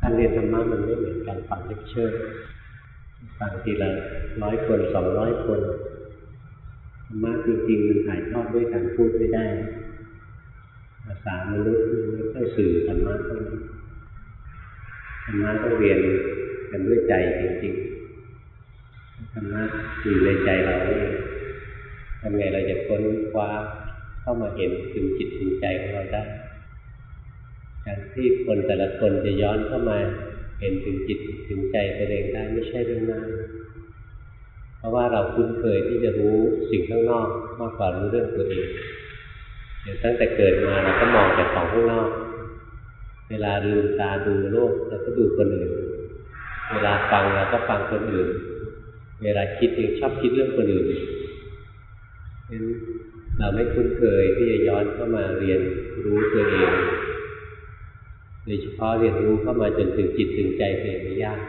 การเรียนธรรมะมันไม่เหมือนการฟังเลคเชอร์ฟังทีละร้อยคนสองร้อยคนธรรมะจริงๆมันถ่ายทอดด้วยการพูดไม่ได้ภาษามนุษย์ไม่ค่อยสื่อธรรมะเท่านั้นธรรมะต้องเรียนกันด้วยใจจริงๆธรรมะอยู่ในใจเราเองทำไงเราจะค้นคว้าเข้ามาเห็นถึงจิตถึงใจของเราได้ การที่คนแต่ละคนจะย้อนเข้ามาเห็นถึงจิตถึงใจตัวเองได้ไม่ใช่เรื่องง่ายเพราะว่าเราคุ้นเคยที่จะรู้สิ่งข้างนอกมากกว่ารู้เรื่องตัวเองเดี๋ยวตั้งแต่เกิดมาเราก็มองแต่ของข้างนอก เวลาลืมตาดูโลกเราก็ดูคนอื่น เวลาฟังเราก็ฟังคนอื่น เวลาคิดเองชอบคิดเรื่องคนอื่นเพราะฉะนั้นเราไม่คุ้นเคยที่จะย้อนเข้ามาเรียนรู้ตัวเอง ดยเฉพาะเรียนรู้เข้ามาจนถึงจิตถึงใจเองไม่ยาก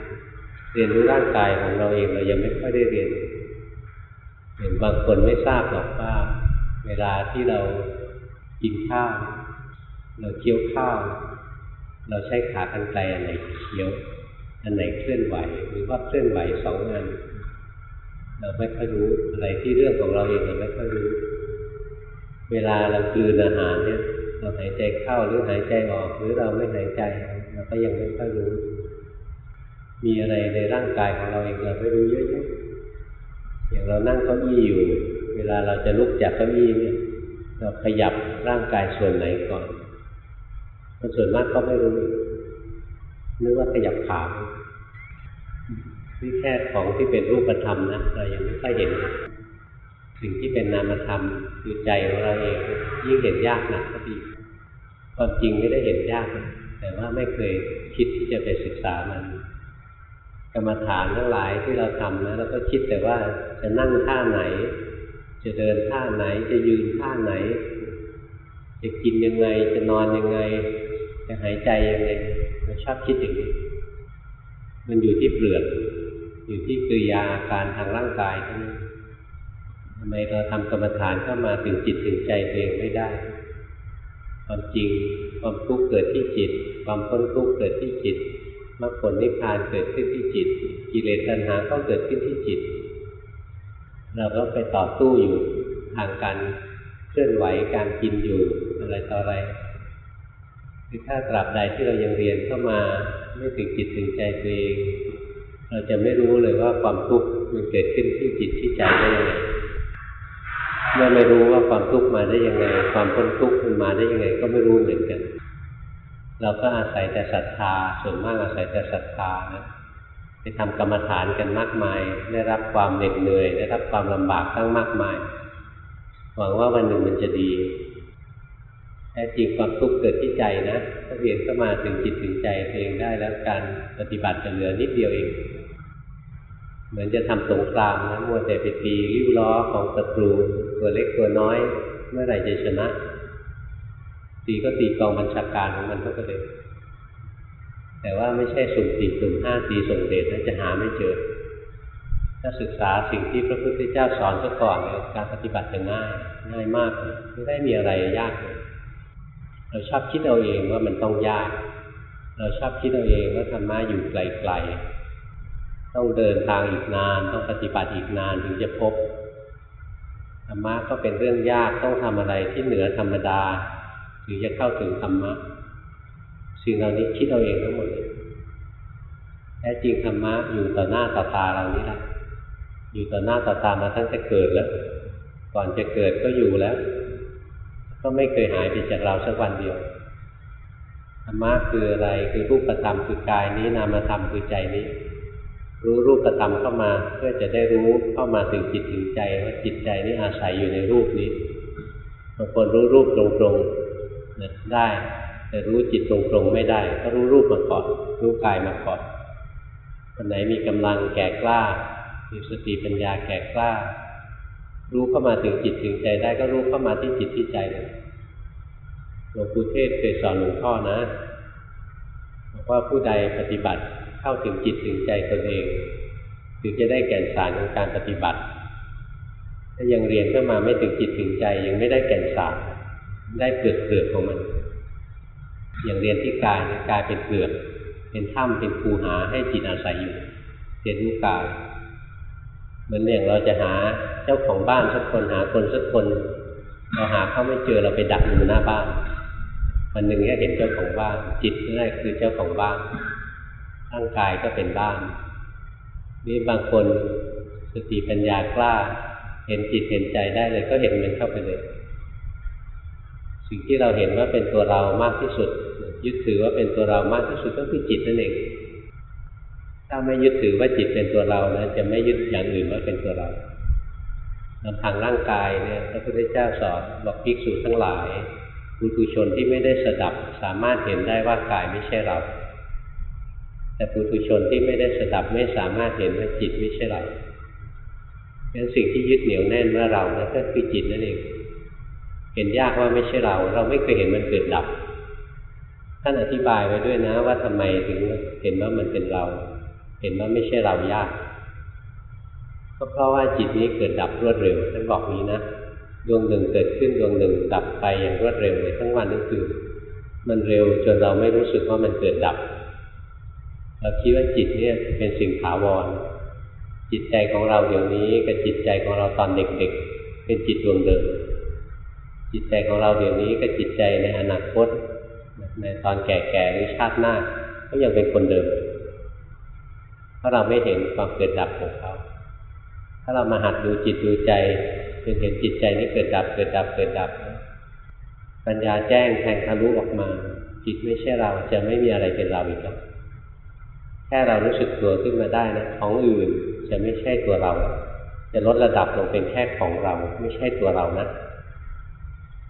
เรียนรู้ร่างกายของเราเองเรายังไม่ค่อยได้เรียนเห็นบางคนไม่ทราบหรอกว่า เวลาที่เรากินข้าว เราเคี้ยวข้าว เราใช้ขากรรไกรอันไหนเคี้ยวอันไหนเคลื่อนไหวหรือว่าเคลื่อนไหวสองอันเราไม่ค่อยรู้อะไรที่เรื่องของเราเองเราไม่ค่อยรู้ เวลาเรากลืนอาหารเนี่ย เราหายใจเข้าหรือหายใจออก หรือเราไม่หายใจเราก็ยังไม่ค่อยรู้ มีอะไรในร่างกายของเราเองเราไม่รู้เยอะๆอย่างเรานั่งเก้าอี้อยู่ เวลาเราจะลุกจากเก้าอี้เนี่ย เราขยับร่างกายส่วนไหนก่อนคนส่วนมากก็ไม่รู้นึกว่าขยับขานี่แค่ของที่เป็นรูปธรรมนะเรายังไม่ค่อยเห็น สิ่งที่เป็นนามธรรมคือใจของเราเองยิ่งเห็นยากหนักก็ดีความจริงไม่ได้เห็นยากนะแต่ว่าไม่เคยคิดที่จะไปศึกษามันกรรมฐานทั้งหลายที่เราทำนะเราก็คิดแต่ว่าจะนั่งท่าไหน จะเดินท่าไหนจะยืนท่าไหน จะกินยังไงจะนอนยังไง จะหายใจยังไงเราชอบคิดอย่างนี้มันอยู่ที่เปลือก อยู่ที่กิริยาอาการทางร่างกายเท่านั้น ทำไมเราทำกรรมฐานเข้ามาถึงจิตถึงใจเองไม่ได้ ความจริงความทุกข์เกิดที่จิต ความพ้นทุกข์เกิดที่จิตมรรคผลนิพพานเกิดขึ้นที่จิต กิเลสตัณหาก็เกิดขึ้นที่จิต เราก็ไปต่อสู้อยู่ทางการเคลื่อนไหวการกินอยู่อะไรต่ออะไรคือถ้าตราบใดที่เรายังเรียนเข้ามาไม่ถึงจิตถึงใจตัวเอง เราจะไม่รู้เลยว่าความทุกข์มันเกิดขึ้นที่จิตที่ใจได้ยังไง เมื่อไม่รู้ว่าความทุกข์มาได้ยังไง ความพ้นทุกข์มันมาได้ยังไง ก็ไม่รู้เหมือนกัน เราก็อาศัยแต่ศรัทธาส่วนมากอาศัยแต่ศรัทธานะไปทำกรรมฐานกันมากมาย ได้รับความเหน็ดเหนื่อย ได้รับความลำบากตั้งมากมาย หวังว่าวันหนึ่งมันจะดีแท้จริงความทุกข์เกิดที่ใจนะถ้าเรียนเข้ามาถึงจิตถึงใจเองได้แล้วการปฏิบัติจะเหลือนิดเดียวเอง เหมือนจะทำสงครามนะมัวแต่ไปตีริ้วล้อของศัตรู ตัวเล็กตัวน้อย เมื่อไหร่จะชนะ ตีก็ตีกองบัญชาการของมันเท่ากันเลยแต่ว่าไม่ใช่สุ่มสี่สุ่มห้าตีส่งเดชนะจะหาไม่เจอ ถ้าศึกษาสิ่งที่พระพุทธเจ้าสอนซะก่อนเนี่ยการปฏิบัติจะง่ายง่ายมากไม่ได้มีอะไรยากเลยเราชอบคิดเอาเองว่ามันต้องยาก เราชอบคิดเอาเองว่าธรรมะอยู่ไกลๆ ต้องเดินทางอีกนาน ต้องปฏิบัติอีกนานถึงจะพบธรรมะก็เป็นเรื่องยากต้องทำอะไรที่เหนือธรรมดาถึงจะเข้าถึงธรรมะสิ่งเหล่านี้คิดเอาเองทั้งหมดแท้จริงธรรมะอยู่ต่อหน้าต่อตาเรานี่แหละอยู่ต่อหน้าต่อตามาตั้งแต่เกิดแล้ว ก่อนจะเกิดก็อยู่แล้ว ก็ไม่เคยหายไปจากเราสักวันเดียวธรรมะคืออะไรคือรูปธรรมคือกายนี้นามธรรมคือใจนี้ รู้รูปธรรมเข้ามา เพื่อจะได้รู้เข้ามาถึงจิตถึงใจว่าจิตใจนี้อาศัยอยู่ในรูปนี้บางคนรู้รูปตรงๆได้ แต่รู้จิตตรงๆไม่ได้ ก็รู้รูปมาก่อนรู้กายมาก่อนคนไหนมีกำลังแก่กล้ามีสติปัญญาแก่กล้า รู้เข้ามาถึงจิตถึงใจได้ก็รู้เข้ามาที่จิตที่ใจเลยหลวงปู่เทศเคยสอนหลวงพ่อนะบอกว่าผู้ใดปฏิบัติ เข้าถึงจิตถึงใจตนเอง ถึงจะได้แก่นสารของการปฏิบัติ ถ้ายังเรียนเข้ามาไม่ถึงจิตถึงใจ ยังไม่ได้แก่นสารได้เปลือกเปลือกของมัน อย่างเรียนที่กายกายเป็นเปลือก เป็นถ้ำเป็นคูหาให้จิตอาศัยอยู่เรียนรู้กายเหมือนอย่างเราจะหาเจ้าของบ้านสักคนหาคนสักคนเราหาเขาไม่เจอเราไปดักอยู่หน้าบ้านวันหนึ่งก็เห็นเจ้าของบ้านจิตนั่นแหละคือเจ้าของบ้าน ร่างกายก็เป็นบ้านนี่บางคนสติปัญญากล้า เห็นจิตเห็นใจได้เลย ก็เห็นมันเข้าไปเลย สิ่งที่เราเห็นว่าเป็นตัวเรามากที่สุด ยึดถือว่าเป็นตัวเรามากที่สุดก็คือจิตนั่นเองถ้าไม่ยึดถือว่าจิตเป็นตัวเรานะจะไม่ยึดอย่างอื่นว่าเป็นตัวเราลำพังร่างกายเนี่ยพระพุทธเจ้าสอนบอกภิกษุทั้งหลายปุถุชนที่ไม่ได้สดับสามารถเห็นได้ว่ากายไม่ใช่เรา แต่ปุถุชนที่ไม่ได้สดับไม่สามารถเห็นว่าจิตไม่ใช่เราเป็นสิ่งที่ยึดเหนี่ยวแน่นว่าเรานะก็คือจิตนั่นเอง เห็นยากว่าไม่ใช่เรา เราไม่เคยเห็นมันเกิดดับ ท่านอธิบายไว้ด้วยนะว่าทำไมถึงเห็นว่ามันเป็นเรา เห็นว่าไม่ใช่เรายาก ก็เพราะว่าจิตนี้เกิดดับรวดเร็ว ท่านบอกนี้นะดวงหนึ่งเกิดขึ้นดวงหนึ่งดับไปอย่างรวดเร็วเลยทั้งวันทั้งคืน มันเร็วจนเราไม่รู้สึกว่ามันเกิดดับ เราคิดว่าจิตเนี่ยเป็นสิ่งถาวร จิตใจของเราเดี๋ยวนี้กับจิตใจของเราตอนเด็กๆ เป็นจิตดวงเดิม จิตใจของเราเดี๋ยวนี้กับจิตใจในอนาคตในตอนแก่ๆหรือชาติหน้า ก็ยังเป็นคนเดิม เพราะเราไม่เห็นความเกิดดับของเขา ถ้าเรามาหัดดูจิตดูใจจนเห็นจิตใจนี้เกิดดับเกิดดับเกิดดับ ปัญญาแจ้งแทงทะลุออกมา จิตไม่ใช่เราจะไม่มีอะไรเป็นเราอีกแล้ว แค่เรารู้สึกตัวขึ้นมาได้นะของอื่นจะไม่ใช่ตัวเรา จะลดระดับลงเป็นแค่ของเรา ไม่ใช่ตัวเรานะ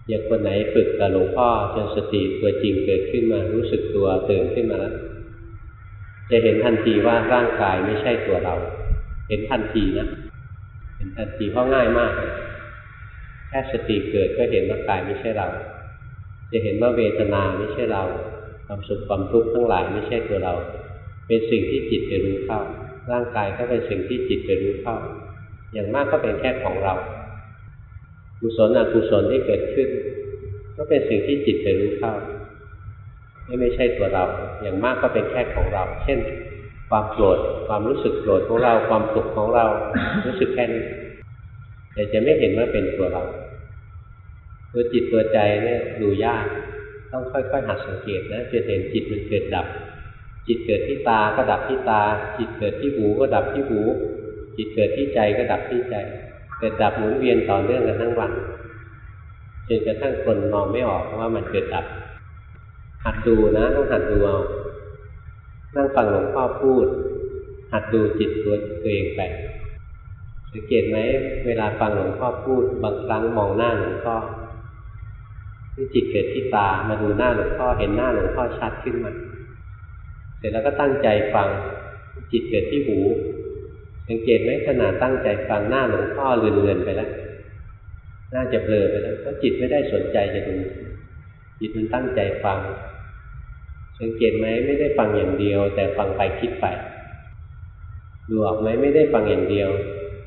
อย่างคนไหนฝึกกับหลวงพ่อจนสติตัวจริงเกิดขึ้นมารู้สึกตัวตื่นขึ้นมาแล้วจะเห็นทันทีว่าร่างกายไม่ใช่ตัวเรา เห็นทันทีนะเห็นทันทีเพราะง่ายมาก แค่สติเกิดก็เห็นว่ากายไม่ใช่เรา จะเห็นว่าเวทนาไม่ใช่เรา ความสุขความทุกข์ทั้งหลายไม่ใช่ตัวเรา เป็นสิ่งที่จิตไปรู้เข้า ร่างกายก็เป็นสิ่งที่จิตไปรู้เข้า อย่างมากก็เป็นแค่ของเรากุศลอกุศลที่เกิดขึ้น ก็เป็นสิ่งที่จิตไปรู้เข้าไม่ไม่ใช่ตัวเรา อย่างมากก็เป็นแค่ของเรา เช่น ความโกรธความรู้สึกโกรธของเราความสุขของเรารู้สึกแค่นี้แต่จะไม่เห็นว่าเป็นตัวเรา ตัวจิตตัวใจเนี่ยดูยาก ต้องค่อยๆหัดสังเกตนะจะเห็นจิตมันเกิดดับ จิตเกิดที่ตาก็ดับที่ตา จิตเกิดที่หูก็ดับที่หู จิตเกิดที่ใจก็ดับที่ใจ เกิดดับหมุนเวียนต่อเนื่องกันทั้งวันจนกระทั่งคนมองไม่ออกว่ามันเกิดดับ หัดดูนะต้องหัดดูเอานั่งฟังหลวงพ่อพูด หัดดูจิตตัวตัวเองไปสังเกตไหมเวลาฟังหลวงพ่อพูด บางครั้งมองหน้าหลวงพ่อที่จิตเกิดที่ตามาดูหน้าหลวงพ่อเห็นหน้าหลวงพ่อชัดขึ้นมา สร็จแล้วก็ตั้งใจฟังจิตเกิดที่หูสังเกตไหมขณะตั้งใจฟังหน้าหลวงพ่อเลือนๆไปแล้วหน่าจะเบลอไปแล้วเพราะจิตไม่ได้สนใจจะดูจิตมันตั้งใจฟัง สังเกตไหมไม่ได้ฟังอย่างเดียว แต่ฟังไปคิดไปดูออกไหมไม่ได้ฟังอย่างเดียว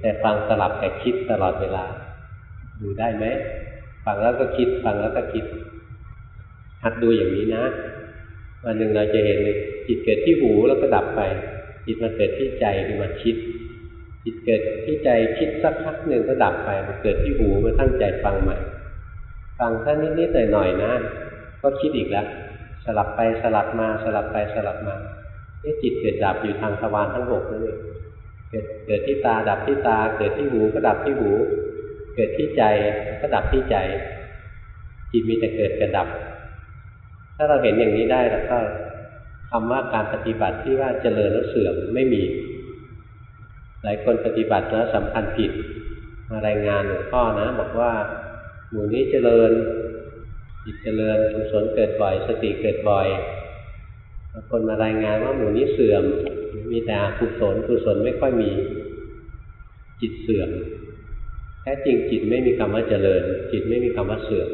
แต่ฟังสลับแต่คิดตลอดเวลา ดูได้ไหมฟังแล้วก็คิดฟังแล้วก็คิดหัดดูอย่างนี้นะวันหนึ่งเราจะเห็นเลย จิตเกิดที่หูแล้วก็ดับไป จิตมาเกิดที่ใจคือมาคิด จิตเกิดที่ใจคิดสักพักหนึ่งก็ดับไปมาเกิดที่หูมาตั้งใจฟังใหม่ ฟังแค่นิดๆหน่อยๆนะ ก็คิดอีกแล้ว สลับไปสลับมาสลับไปสลับมานี่จิตเกิดดับอยู่ทางทวารทั้งหกนั่นเองเกิดเกิดที่ตาดับที่ตา เกิดที่หูก็ดับที่หู เกิดที่ใจก็ดับที่ใจจิตมีแต่เกิดกับดับ ถ้าเราเห็นอย่างนี้ได้แล้วก็ คำว่าการปฏิบัติที่ว่าเจริญแล้วเสื่อมไม่มี หลายคนปฏิบัติแล้วสำคัญผิด มารายงานหลวงพ่อนะ บอกว่า หมู่นี้เจริญจิตเจริญกุศลเกิดบ่อย สติเกิดบ่อยบางคนมารายงานว่าหมู่นี้เสื่อม มีแต่กุศลกุศลไม่ค่อยมี จิตเสื่อมแท้จริงจิตไม่มีคำว่าเจริญ จิตไม่มีคำว่าเสื่อม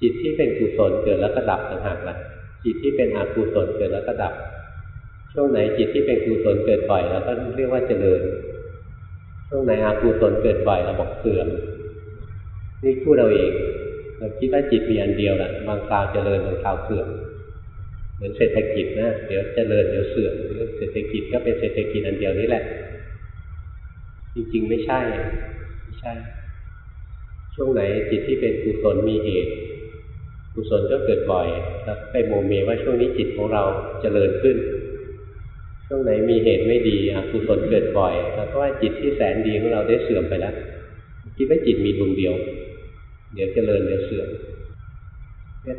จิตที่เป็นกุศลเกิดแล้วก็ดับต่างหากละ จิตที่เป็นอกุศลเกิดแล้วก็ดับ ช่วงไหนจิตที่เป็นกุศลเกิดบ่อยเราก็เรียกว่าเจริญ ช่วงไหนอกุศลเกิดบ่อยเราบอกเสื่อม นี่พูดเราเองเราคิดว่าจิตมีอันเดียวแหละบางคราวเจริญบางคราวเสื่อม เหมือนเศรษฐกิจนะเดี๋ยวเจริญเดี๋ยวเสื่อมเศรษฐกิจก็เป็นเศรษฐกิจอันเดียวนี้แหละ จริงๆไม่ใช่ไม่ใช่ ช่วงไหนจิตที่เป็นกุศลมีเหตุ กุศลก็เกิดบ่อยแล้วไปโมเมว่าช่วงนี้จิตของเราเจริญขึ้น ช่วงไหนมีเหตุไม่ดีอกุศลเกิดบ่อยแล้วก็ว่าจิตที่แสนดีของเราได้เสื่อมไปแล้วคิดว่าจิตมีดวงเดียว เดี๋ยวเจริญเดี๋ยวเสื่อม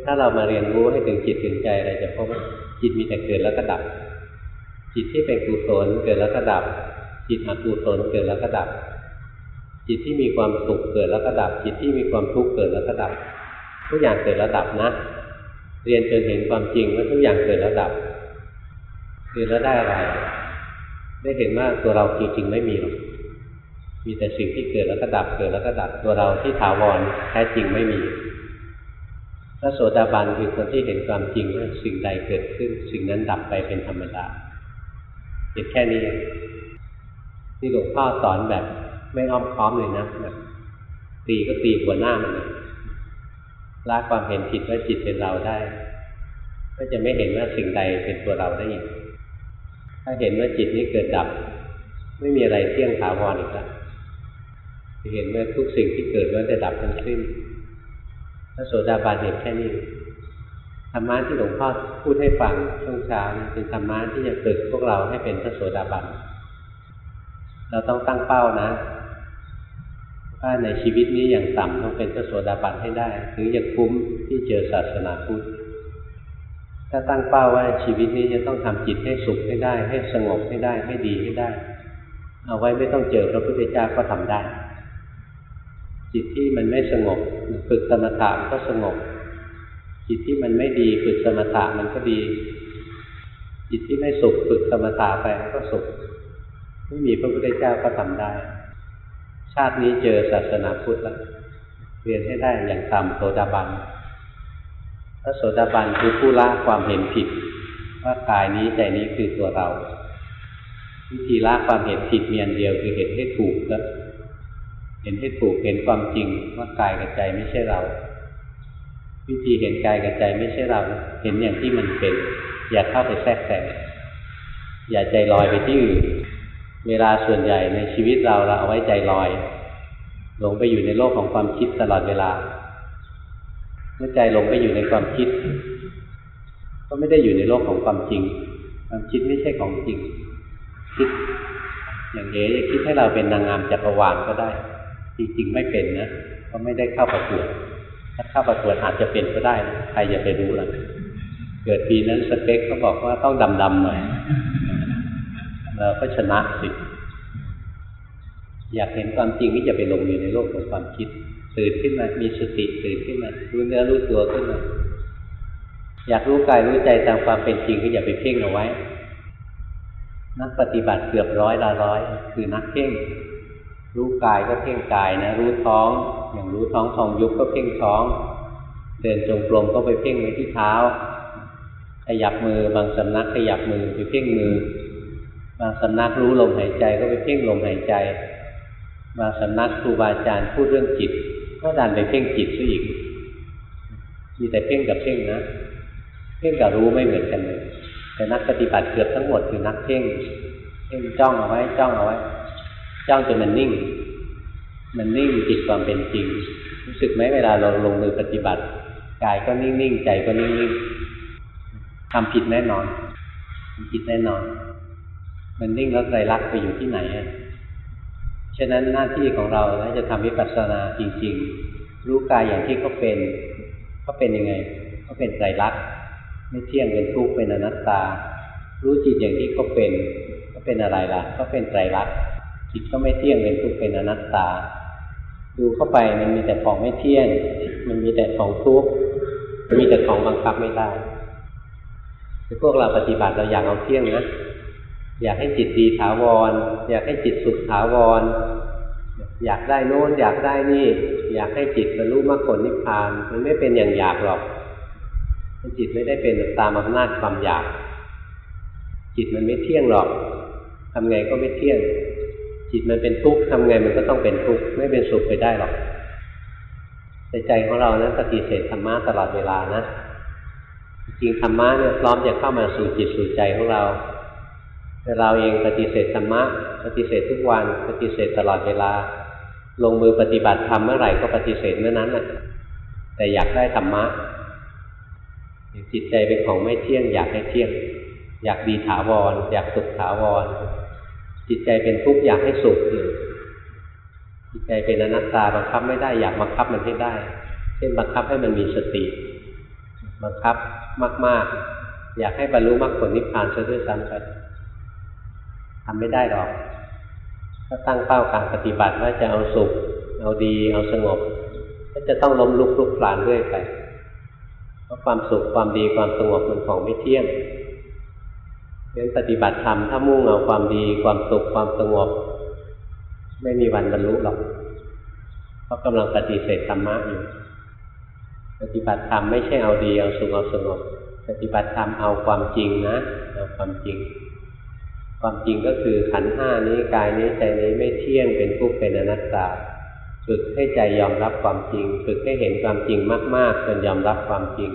ถ้าเรามาเรียนรู้ให้ถึงจิตถึงใจอะไรจะพบว่าจิตมีแต่เกิดแล้วก็ดับ จิตที่เป็นกุศลเกิดแล้วก็ดับ จิตอกุศลเกิดแล้วก็ดับ จิตที่มีความสุขเกิดแล้วก็ดับ จิตที่มีความทุกข์เกิดแล้วก็ดับ ทุกอย่างเกิดแล้วดับนะ เรียนจนเห็นความจริงว่าทุกอย่างเกิดแล้วดับเรียนแล้วได้อะไร ได้เห็นว่าตัวเราจริงๆไม่มีหรอกมีแต่สิ่งที่เกิดแล้วก็ดับเกิดแล้วก็ดับตัวเราที่ถาวรแท้จริงไม่มีพระโสดาบันคือคนที่เห็นความจริงว่าสิ่งใดเกิดขึ้น สิ่งนั้นดับไปเป็นธรรมดาเห็นแค่นี้ที่หลวงพ่อสอนแบบไม่อ้อมค้อมเลยนะแบบตีก็ตีหัวหน้ามันเลย ละความเห็นผิดว่าจิตเป็นเราได้ ก็จะไม่เห็นว่าสิ่งใดเป็นตัวเราได้อีกถ้าเห็นว่าจิตนี้เกิดดับ ไม่มีอะไรเที่ยงถาวรอีกแล้วจะเห็นว่าทุกสิ่งที่เกิดล้วนจะดับทั้งสิ้นพระโสดาบันเห็นแค่นี้ธรรมะที่หลวงพ่อพูดให้ฟังช่วงเช้าเป็นธรรมะที่จะฝึกพวกเราให้เป็นพระโสดาบันเราต้องตั้งเป้านะ ว่าในชีวิตนี้อย่างต่ำต้องเป็นพระโสดาบันให้ได้ ถึงจะคุ้มที่เจอศาสนาพุทธถ้าตั้งเป้าว่าชีวิตนี้จะต้องทำจิตให้สุขให้ได้ ให้สงบให้ได้ให้ดีให้ได้ เอาไว้ไม่ต้องเจอพระพุทธเจ้าก็ทำได้ จิตที่มันไม่สงบฝึกสมถะก็สงบ จิตที่มันไม่ดีฝึกสมถะมันก็ดี จิตที่ไม่สุขฝึกสมถะไปมันก็สุขไม่มีพระพุทธเจ้าก็ทำได้ ชาตินี้เจอศาสนาพุทธแล้วเรียนให้ได้อย่างต่ำโสดาบันพระโสดาบันคือผู้ละความเห็นผิด ว่ากายนี้ใจนี้คือตัวเรา วิธีละความเห็นผิดเมีอันเดียวคือเห็นให้ถูกแล้วเห็นให้ถูกเห็นความจริงว่ากายกับใจไม่ใช่เรา วิธีเห็นกายกับใจไม่ใช่เรา เห็นอย่างที่มันเป็น อย่าเข้าไปแทรกแซงอย่าใจลอยไปที่อื่น เวลาส่วนใหญ่ในชีวิตเราเราเอาไว้ใจลอย หลงไปอยู่ในโลกของความคิดตลอดเวลา เมื่อใจหลงไปอยู่ในความคิด ก็ไม่ได้อยู่ในโลกของความจริง ความคิดไม่ใช่ของจริง คิด อย่างเอ๋จะคิดให้เราเป็นนางงามจักรวาลก็ได้ จริงๆไม่เป็นนะก็ไม่ได้เข้าประกวดถ้าเข้าประกวดอาจจะเป็นก็ได้ ใครจะไปรู้ล่ะเกิดปีนั้นสเปคเขาบอกว่าต้องดำๆหน่อย เราก็ชนะสิ อยากเห็นความจริงที่จะไปลงอยู่ในโลกของความคิด ตื่นขึ้นมา มีสติตื่นขึ้นมา รู้เนื้อรู้ตัวขึ้นมา อยากรู้กายรู้ใจตามความเป็นจริงก็อย่าไปเพ่งเอาไว้ นักปฏิบัติเกือบร้อยละร้อย คือนักเพ่ง รู้กายก็เพ่งกายนะ รู้ท้อง อย่างรู้ท้องทองยุบก็เพ่งท้อง เดินจงกรมก็ไปเพ่งไว้ที่เท้า ขยับมือบางสำนักขยับมือไปเพ่งมือ บางสำนักรู้ลมหายใจก็ไปเพ่งลมหายใจ บางสำนักครูบาอาจารย์พูดเรื่องจิต ก็ดันไปเพ่งจิตซะอีก มีแต่เพ่งกับเพ่งนะ เพ่งกับรู้ไม่เหมือนกันเลยแต่นักปฏิบัติเกือบทั้งหมดคือนักเพ่ง เพ่งจ้องเอาไว้จ้องเอาไว้ จ้องจนมันนิ่ง มันนิ่งจิตความเป็นจริง รู้สึกไหมเวลาเราลงมือปฏิบัติกายก็นิ่งๆใจก็นิ่งๆทำผิดแน่นอนผิดแน่นอน มันนิ่งแล้วใจรักไปอยู่ที่ไหนฉะนั้นหน้าที่ของเรานะจะทำวิปัสสนาจริง ๆ รู้กายอย่างที่เขาเป็นเขาเป็นยังไงเขาเป็นใจรักไม่เที่ยงเป็นทุกข์เป็นอนัตตา รู้จิตอย่างที่เขาเป็นเขาเป็นอะไรล่ะเขาเป็นใจรักจิตก็ไม่เที่ยงเป็นทุกข์เป็นอนัตตา ดูเข้าไปมันมีแต่ของไม่เที่ยง มันมีแต่ของทุกข์มีแต่ของบังคับไม่ได้พวกเราปฏิบัติเราอยากเอาเที่ยงนะ อยากให้จิตดีถาวร อยากให้จิตสุขถาวร อยากได้โน้นอยากได้นี่ อยากให้จิตบรรลุมรรคผลนิพพาน มันไม่เป็นอย่างอยากหรอกจิตไม่ได้เป็นตามอำนาจความอยาก จิตมันไม่เที่ยงหรอกทำไงก็ไม่เที่ยง จิตมันเป็นทุกข์ทำไงมันก็ต้องเป็นทุกข์ไม่เป็นสุขไปได้หรอกใจของเรานะั้นปฏิเสธธรรมะตลอดเวลานะจริงธรรมะเนี่ยพร้อมจะเข้ามาสู่จิตสู่ใจของเรา แต่เราเองปฏิเสธธรรมะปฏิเสธทุกวัน ปฏิเสธตลอดเวลา ลงมือปฏิบัติธรรมเมื่อไหร่ก็ปฏิเสธเมื่อนั้นแหละแต่อยากได้ธรรมะจิตใจเป็นของไม่เที่ยง อยากให้เที่ยง อยากดีถาวร อยากสุขถาวร จิตใจเป็นทุกข์อยากให้สุขอยู่จิตใจเป็นอนัตตาบังคับไม่ได้อยากบังคับมันให้ได้ เช่นบังคับให้มันมีสติ บังคับมาก ๆ อยากให้บรรลุมรรคผลนิพพานซะด้วยซ้ำไป ทำไม่ได้หรอก ถ้าตั้งเป้าการปฏิบัติว่าจะเอาสุข เอาดี เอาสงบ ก็จะต้องล้มลุกลุกคลานด้วยไป เพราะความสุขความดีความสงบมันของไม่เที่ยงเพราะปฏิบัติธรรมถ้ามุ่งเอาความดีความสุขความสงบ ไม่มีวันบรรลุหรอกเพราะกำลังปฏิเสธธรรมะอยู่ปฏิบัติธรรมไม่ใช่เอาดีเอาสุขเอาสงบ ปฏิบัติธรรมเอาความจริงนะเอาความจริง ความจริงก็คือขันห้านี้กายนี้ใจนี้ไม่เที่ยงเป็นทุกข์เป็นอนัตตาฝึกให้ใจยอมรับความจริง ฝึกให้เห็นความจริงมาก ๆ จนยอมรับความจริง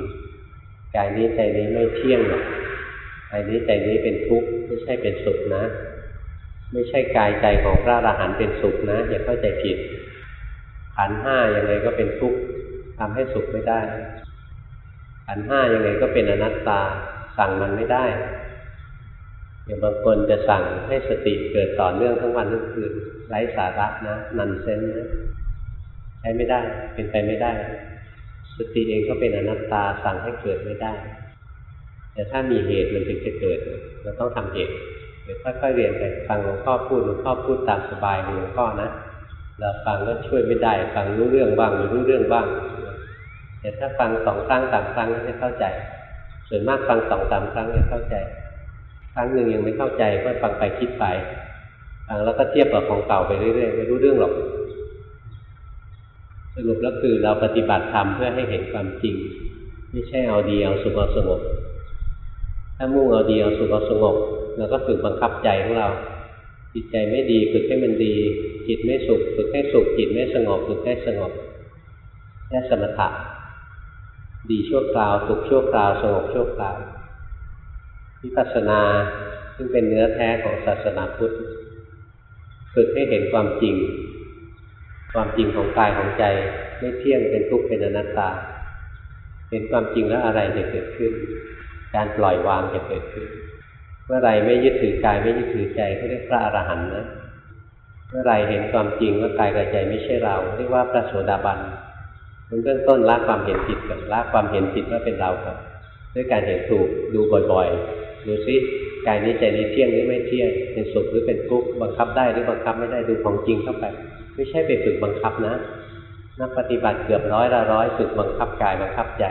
กายนี้ใจนี้ไม่เที่ยงหรอกกายนี้ใจนี้เป็นทุกข์ไม่ใช่เป็นสุขนะ ไม่ใช่กายใจของพระอรหันต์เป็นสุขนะอย่าเข้าใจผิดขันห้ายังไงก็เป็นทุกข์ทำให้สุขไม่ได้ขันห้ายังไงก็เป็นอนัตตาสั่งมันไม่ได้ อย่างบางคนจะสั่งให้สติเกิดต่อเนื่องทั้งวันทั้งคืนไร้สาระนะนันเซนนะใช้ไม่ได้ เป็นไปไม่ได้ สติเองก็เป็นอนัตตาสั่งให้เกิดไม่ได้ แต่ถ้ามีเหตุมันถึงจะเกิดเราต้องทำเหตุเดี๋ยวค่อยๆเรียนไปฟังหลวงพ่อพูดหลวงพ่อพูดตามสบายหลวงพ่อนะเราฟังก็ช่วยไม่ได้ ฟังรู้เรื่องบ้างไม่รู้เรื่องบ้างแต่ถ้าฟังสองครั้งสามครั้งจะเข้าใจ ส่วนมากฟังสองสามครั้งจะเข้าใจ ครั้งหนึ่งยังไม่เข้าใจก็ฟังไปคิดไปฟังแล้วก็เทียบกับของเก่าไปเรื่อยๆไม่รู้เรื่องหรอก สรุปแล้วคือเราปฏิบัติธรรมเพื่อให้เห็นความจริง ไม่ใช่เอาดีเอาสุขเอาสงบ ถ้ามุ่งเอาดีเอาสุขเอาสงบเราก็ฝึกบังคับใจของเรา จิตใจไม่ดีฝึกให้มันดี จิตไม่สุขฝึกให้สุขจิตไม่สงบฝึกให้สงบแค่สมถะดีชั่วคราวสุขชั่วคราวสงบชั่วคราว วิปัสสนาซึ่งเป็นเนื้อแท้ของศาสนาพุทธ ฝึกให้เห็นความจริง ความจริงของกายของใจ ไม่เที่ยงเป็นทุกข์เป็นอนัตตาเห็นความจริงแล้วอะไรจะเกิดขึ้น การปล่อยวางจะเกิดขึ้น เมื่อไรไม่ยึดถือกายไม่ยึดถือใจเขาเรียกพระอรหันต์นะเมื่อไรเห็นความจริงว่ากายกับใจไม่ใช่เรา เรียกว่าพระโสดาบันเบื้องต้นละความเห็นผิดกับละความเห็นผิดว่าเป็นเราครับ ด้วยการเห็นถูกดูบ่อย ดูซิกายนี้ใจนี้เที่ยงหรือไม่เที่ยง เป็นสุขหรือเป็นทุกข์บังคับได้หรือบังคับไม่ได้ดูของจริงเข้าไป ไม่ใช่ไปฝึกบังคับนะนักปฏิบัติเกือบร้อยละร้อยฝึกบังคับกายบังคับใจ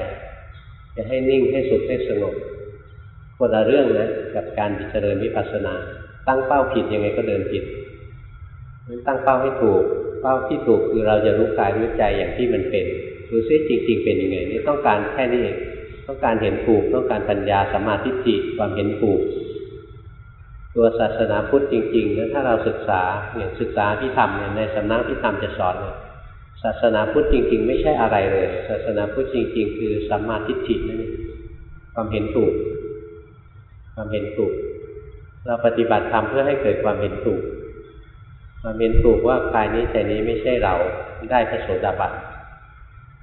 จะให้นิ่งให้สุขให้สงบคนละเรื่องนะกับการเจริญวิปัสสนา ตั้งเป้าผิดยังไงก็เดินผิดตั้งเป้าให้ถูก เป้าที่ถูกคือเราจะรู้กายรู้ใจอย่างที่มันเป็นดูซิจริง ๆ เป็นยังไงนี่ต้องการแค่นี้เอง ต้องการเห็นถูกต้องการปัญญาสมาธิจิตความเห็นถูก ตัวศาสนาพุทธจริงๆนะถ้าเราศึกษาอย่างศึกษาที่ทำเนี่ยในสำนักที่ทำจะสอนเลยศาสนาพุทธจริง ๆ ไม่ใช่อะไรเลย ศาสนาพุทธจริง ๆ คือสัมมาทิฏฐินั่นเองความเห็นถูก ความเห็นถูก เราปฏิบัติธรรมเพื่อให้เกิดความเห็นถูกความเห็นถูกว่ากายนี้ใจนี้ไม่ใช่เราได้พระโสดาบัน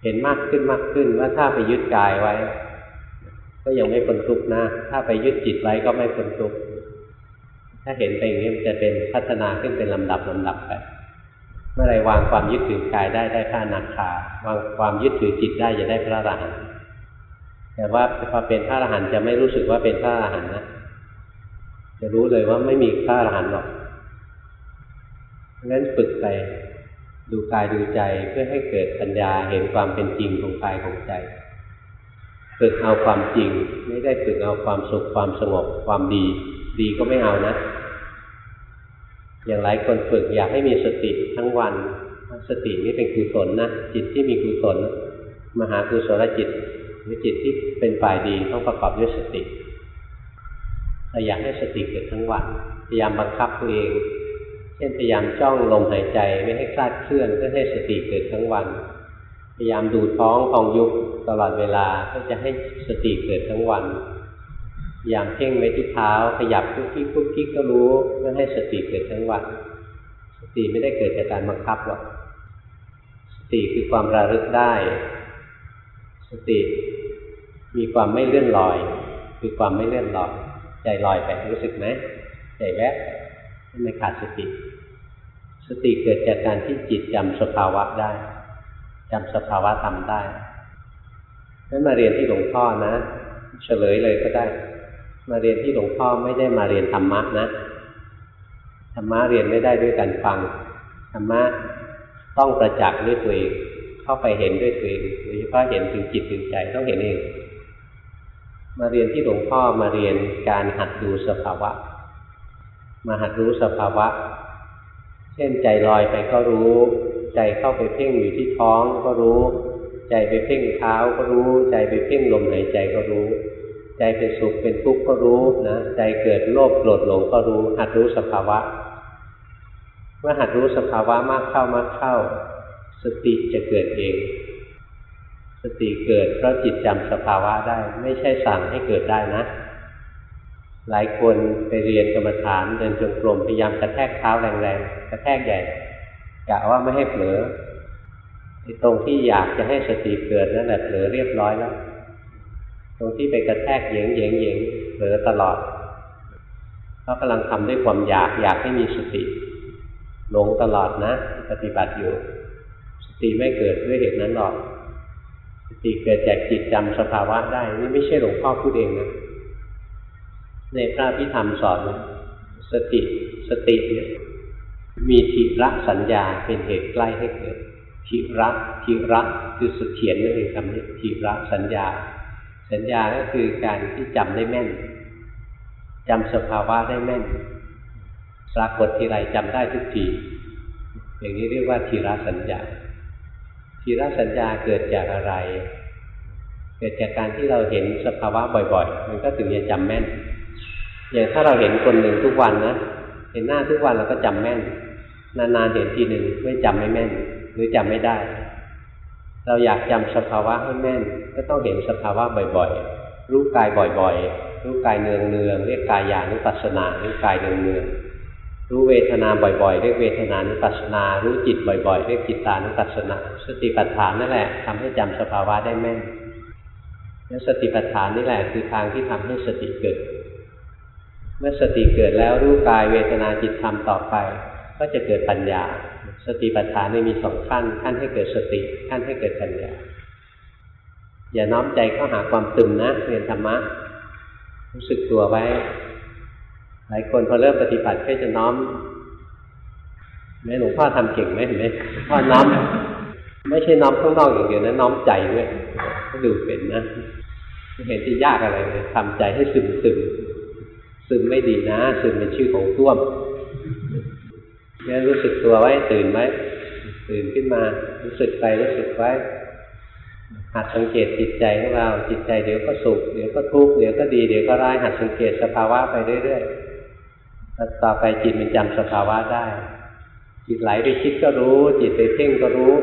เห็นมากขึ้นมากขึ้นว่าถ้าไปยึดกายไว้ ก็ยังไม่พ้นทุกข์นะ ถ้าไปยึดจิตไว้ก็ไม่พ้นทุกข์ถ้าเห็นไปอย่างนี้มันจะเป็นพัฒนาขึ้นเป็นลำดับลำดับไปเมื่อไรวางความยึดถือกายได้ได้พระนาคาวางความยึดถือจิตได้จะได้พระอรหันต์แต่ว่าพอเป็นพระอรหันต์จะไม่รู้สึกว่าเป็นพระอรหันต์นะจะรู้เลยว่าไม่มีพระอรหันต์หรอกงั้นฝึกไปดูกายดูใจเพื่อให้เกิดปัญญาเห็นความเป็นจริงของกายของใจ ฝึกเอาความจริง ไม่ได้ฝึกเอาความสุขความสงบความดี ดีก็ไม่เอานะ อย่างหลายคนฝึกอยากให้มีสติทั้งวัน สตินี้เป็นกุศลนะจิตที่มีกุศลมหากุศลจิตหรือจิตที่เป็นฝ่ายดีต้องประกอบด้วยสติเราอยากให้สติเกิดทั้งวันพยายามบังคับตัวเอง เช่นพยายามจ้องลมหายใจไม่ให้คลาดเคลื่อนเพื่อให้สติเกิดทั้งวัน พยายามดูท้องของยุบตลอดเวลาก็จะให้สติเกิดทั้งวันอย่างเพ่งไว้ที่เท้าขยับคุกคิกคุกคิกก็รู้เพื่อให้สติเกิดทั้งวัน สติไม่ได้เกิดจากการบังคับหรอกสติคือความระลึกได้ สติมีความไม่เลื่อนลอย คือความไม่เลื่อนลอย ใจลอยไปรู้สึกไหมใจแวบไม่ขาดสติ สติเกิดจากการที่จิตจำสภาวะได้ จำสภาวะทำได้นั้นมาเรียนที่หลวงพ่อนะเฉลยเลยก็ได้ มาเรียนที่หลวงพ่อไม่ได้มาเรียนธรรมะนะธรรมะเรียนไม่ได้ด้วยการฟังธรรมะต้องประจักษ์ด้วยตัวเองเข้าไปเห็นด้วยตัวเองโดยเฉพาะเห็นถึงจิตถึงใจต้องเห็นเอง มาเรียนที่หลวงพ่อมาเรียนการหัดดูสภาวะ มาหัดรู้สภาวะ เช่นใจลอยไปก็รู้ ใจเข้าไปเพ่งอยู่ที่ท้องก็รู้ ใจไปเพ่งเท้าก็รู้ ใจไปเพ่งลมหายใจก็รู้ ใจเป็นสุขเป็นทุกข์ก็รู้นะใจเกิดโลภโกรธหลงก็รู้ หัดรู้สภาวะ เมื่อหัดรู้สภาวะมากเข้ามากเข้า สติจะเกิดเอง สติเกิดเพราะจิตจำสภาวะได้ ไม่ใช่สั่งให้เกิดได้นะหลายคนไปเรียนกรรมฐานเดินจงกรมพยายามกระแทกเท้าแรงๆกระแทกใหญ่ กะว่าไม่ให้เผลอตรงที่อยากจะให้สติเกิดนั่นแหละเผลอเรียบร้อยแล้ว ตรงที่ไปกระแทกเหยงเหยงเหยงเผลอตลอดเพรากำลังทำด้วยความอยากอยากให้มีสติหลงตลอดนะ ปฏิบัติอยู่ สติไม่เกิดด้วยเหตุนั้นหรอก สติเกิดจากจิตจำสภาวะได้ นี่ไม่ใช่หลวงพ่อพูดเองนะ ในพระพิธรรมสอนสติสติเนี่ย มีทิระสัญญาเป็นเหตุใกล้ให้เกิดทิระทิระคือสุดเขียนนั่นเองคำนี้ทิระสัญญา สัญญาก็คือการที่จำได้แม่นจำสภาวะได้แม่นปรากฏทีไรจำได้ทุกทีอย่างนี้เรียกว่าทีระสัญญาทีระสัญญาเกิดจากอะไร เกิดจากการที่เราเห็นสภาวะบ่อยๆ มันก็ถึงจะจำแม่น อย่างถ้าเราเห็นคนหนึ่งทุกวันนะ เห็นหน้าทุกวันเราก็จำแม่น นานๆเห็นทีหนึ่งไม่จำไม่แม่น หรือจำไม่ได้ เราอยากจำสภาวะให้แม่น ก็ต้องเห็นสภาวะบ่อยๆ รู้กายบ่อยๆ รู้กายเนืองๆเรียกกายานุปัสสนาเรียกายเนืองๆรู้เวทนาบ่อยๆ เรียกเวทนานุปัสสนา รู้จิตบ่อยๆ เรียกจิตานุปัสสนา สติปัฏฐานนั่นแหละทำให้จำสภาวะได้แม่นแล้วสติปัฏฐานนี่แหละคือทางที่ทำให้สติเกิด เมื่อสติเกิดแล้วรู้กายเวทนาจิตธรรมต่อไป ก็จะเกิดปัญญา สติปัฏฐานมีสองขั้น ขั้นให้เกิดสติ ขั้นให้เกิดปัญญา อย่าน้อมใจเข้าหาความตึงนะเรียนธรรมะ รู้สึกตัวไว้ หลายคนพอเริ่มปฏิบัติก็จะน้อมแม่หลวงพ่อทำเก่งไหมเห็นไหมพ่อน้อม ไม่ใช่น้อมข้างนอกอย่างเดียวนะน้อมใจด้วยก็ดูเป็นนะเห็นที่ยากอะไรเลยทำใจให้ซึมซึมซึมไม่ดีนะ ซึมเป็นชื่อของต้วม นี่ยรู้สึกตัวไว้ตื่นไว้ตื่นขึ้นมา รู้สึกไปรู้สึกไว้หัดสังเกตจิตใจของเราจิตใจเดี๋ยวก็สุขเดี๋ยวก็ทุกข์เดี๋ยวก็ดีเดี๋ยวก็ร้ายหัดสังเกตสภาวะไปเรื่อยๆต่อไปจิตมันจำสภาวะได้ จิตไหลไปคิดก็รู้ จิตไปเพ่งก็รู้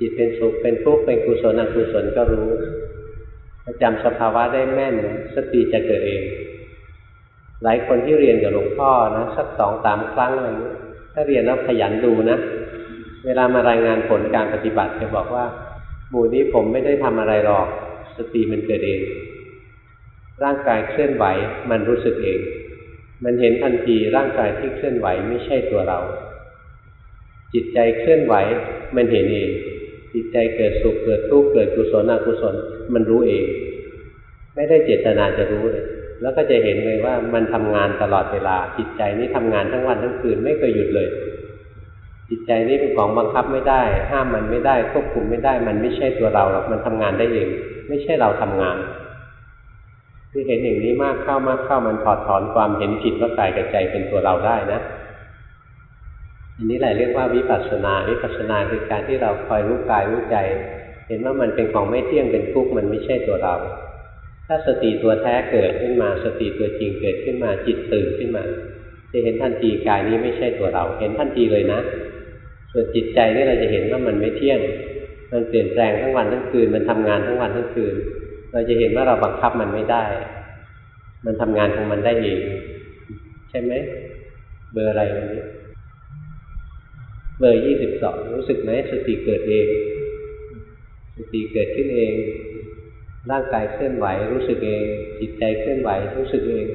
จิตเป็นสุขเป็นทุกข์เป็นกุศลอกุศลก็รู้จำสภาวะได้แม่นสติจะเกิดเอง หลายคนที่เรียนกับหลวงพ่อนะสักสองสามครั้งอะไรอย่างนี้ ถ้าเรียนแล้วขยันดูนะ เวลามารายงานผลการปฏิบัติจะบอกว่า หมู่นี้ผมไม่ได้ทำอะไรหรอก สติมันเกิดเอง ร่างกายเคลื่อนไหวมันรู้สึกเอง มันเห็นทันทีร่างกายที่เคลื่อนไหวไม่ใช่ตัวเรา จิตใจเคลื่อนไหวมันเห็นเอง จิตใจเกิดสุขเกิดทุกข์เกิดกุศลอกุศลมันรู้เอง ไม่ได้เจตนาจะรู้เลย แล้วก็จะเห็นเลยว่ามันทำงานตลอดเวลา จิตใจนี้ทำงานทั้งวันทั้งคืนไม่เคยหยุดเลย จิตใจนี้เป็นของบังคับไม่ได้ ห้ามมันไม่ได้ ควบคุมไม่ได้ มันไม่ใช่ตัวเราหรอกมันทำงานได้เอง ไม่ใช่เราทำงานที่เห็นอย่างนี้มากเข้ามากเข้ามันถอดถอนความเห็นผิดว่ากายกับใจเป็นตัวเราได้นะอันนี้แหละเรียกว่าวิปัสสนาวิปัสสนาคือการที่เราคอยรู้กายรู้ใจ เห็นว่ามันเป็นของไม่เที่ยงเป็นทุกข์มันไม่ใช่ตัวเรา ถ้าสติตัวแท้เกิดขึ้นมา สติตัวจริงเกิดขึ้นมาจิตตื่นขึ้นมา จะเห็นทันทีกายนี้ไม่ใช่ตัวเรา เห็นทันทีเลยนะ ส่วนจิตใจนี่เราจะเห็นว่ามันไม่เที่ยง มันเปลี่ยนแปลงทั้งวันทั้งคืน มันทำงานทั้งวันทั้งคืน เราจะเห็นว่าเราบังคับมันไม่ได้ มันทำงานของมันได้เอง ใช่ไหมเบอร์อะไรวันนี้เบอร์ยี่สิบสองรู้สึกไหมสติเกิดเอง สติเกิดขึ้นเอง ร่างกายเคลื่อนไหวรู้สึกเอง จิตใจเคลื่อนไหวรู้สึกเอง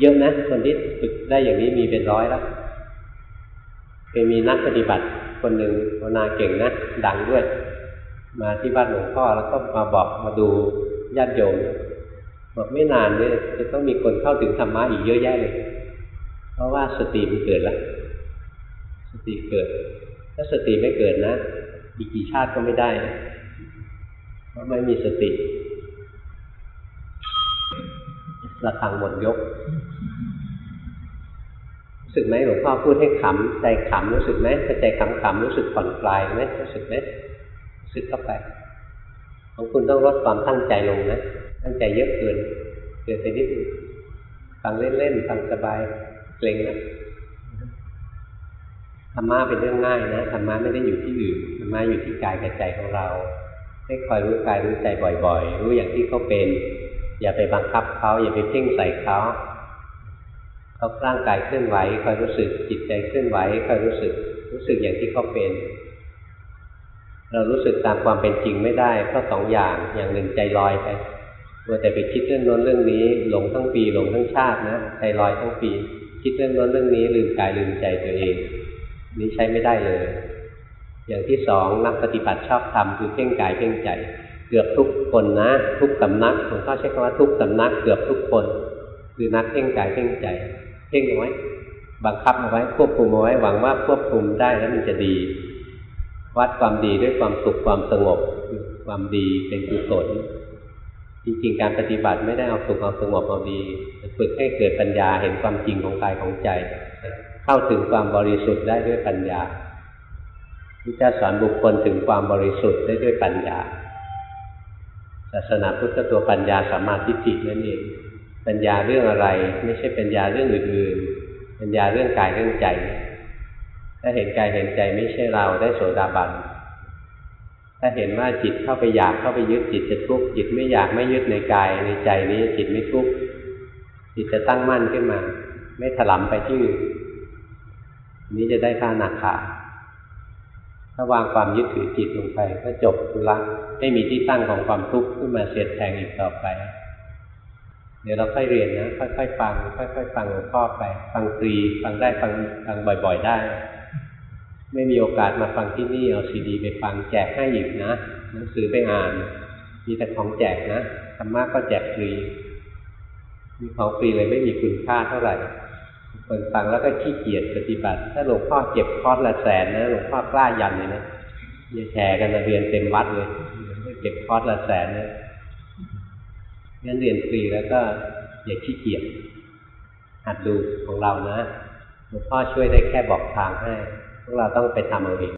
เยอะนะคนที่ฝึกได้อย่างนี้มีเป็นร้อยแล้วเคยมีนักปฏิบัติคนหนึ่งภาวนาเก่งนะดังด้วย มาที่บ้านหลวงพ่อแล้วก็มาบอกมาดูญาติโยมบอกไม่นานเนี่ยจะต้องมีคนเข้าถึงธรรมะอีกเยอะแยะเลย เพราะว่าสติมันเกิดแล้วสติเกิด ถ้าสติไม่เกิดนะอีกกี่ชาติก็ไม่ได้ เพราะไม่มีสติระฆังหมดยกรู้สึกไหมหลวงพ่อพูดให้ขำใจขำรู้สึกไหมถ้าใจขำขำรู้สึกผ่อนคลายไหมรู้สึกไหมรู้สึกเข้าไป ของคุณต้องลดความตั้งใจลงนะตั้งใจเยอะเกินเกินไปนิดนึงฟังเล่นๆฟังสบายเกรงนะธรรมะเป็นเรื่องง่ายนะธรรมะไม่ได้อยู่ที่อื่นธรรมะอยู่ที่กายกับใจของเรา ให้คอยรู้กายรู้ใจบ่อยๆ รู้อย่างที่เขาเป็น อย่าไปบังคับเขาอย่าไปเพ่งใส่เขาเขาร่างกายเคลื่อนไหวคอยรู้สึกจิตใจเคลื่อนไหวคอยรู้สึก รู้สึกอย่างที่เขาเป็น เรารู้สึกตามความเป็นจริงไม่ได้เพราะสองอย่างอย่างหนึ่งใจลอยไปมัวแต่ไปคิดเรื่องโน้นเรื่องนี้ หลงทั้งปีหลงทั้งชาตินะใจลอยทั้งปี คิดเรื่องโน้นเรื่องนี้ลืมกายลืมใจตัวเอง นี้ใช้ไม่ได้เลย อย่างที่สองนักปฏิบัติชอบทำคือเพ่งกายเพ่งใจ เกือบทุกคนนะ ทุกสำนักหลวงพ่อใช้คำว่าทุกสำนักเกือบทุกคน คือนักเพ่งกายเพ่งใจ เพ่งเอาไว้บังคับเอาไว้ควบคุมเอาไว้หวังว่าควบคุมได้แล้วมันจะดี วัดความดีด้วยความสุขความสงบความดีเป็นกุศลจริงๆการปฏิบัติไม่ได้เอาสุขเอาสงบเอาดีฝึกให้เกิดปัญญาเห็นความจริงของกายของใจ เข้าถึงความบริสุทธิ์ได้ด้วยปัญญา พระเจ้าสอนบุคคลถึงความบริสุทธิ์ได้ด้วยปัญญา ศาสนาพุทธตัวปัญญาสามาธิจินั่นเอง ปัญญาเรื่องอะไร ไม่ใช่ปัญญาเรื่องอื่นๆ ปัญญาเรื่องกายเรื่องใจ ถ้าเห็นกายเห็นใจไม่ใช่เราได้โสดาบัน ถ้าเห็นว่าจิตเข้าไปอยากเข้าไปยึดจิตจะทุกข์จิตไม่อยากไม่ยึดในกายในใจนี้จิตไม่ทุกข์จิตจะตั้งมั่นขึ้นมา ไม่ถลำไปที่อื่นนี้จะได้พานาคา ถ้าวางความยึดถือจิตลงไปก็จบธุระไม่มีที่ตั้งของความทุกข์ขึ้นมาเสียดแทงอีกต่อไป เดี๋ยวเราค่อยเรียนนะค่อยๆฟังค่อยๆฟังหลวงพ่อไป ฟังฟรีฟังได้ฟังฟังบ่อย ๆ ได้ ไม่มีโอกาสมาฟังที่นี่เอาซีดีไปฟังแจกให้อีกนะหนังสือไปอ่าน มีแต่ของแจกนะธรรมะก็แจกฟรีมีของฟรีเลยไม่มีคุณค่าเท่าไหร่ คนฟังแล้วก็ขี้เกียจปฏิบัติ ถ้าหลวงพ่อเก็บคอร์สละแสนนะหลวงพ่อกล้ายันเลยนะอย่าแชร์กันเรียนเต็มวัดเลยเก็บคอร์สละแสนนะงั้นเรียนฟรีแล้วก็อย่าขี้เกียจหัดดูของเรานะหลวงพ่อช่วยได้แค่บอกทางให้พวกเราต้องไปทำเอาเอง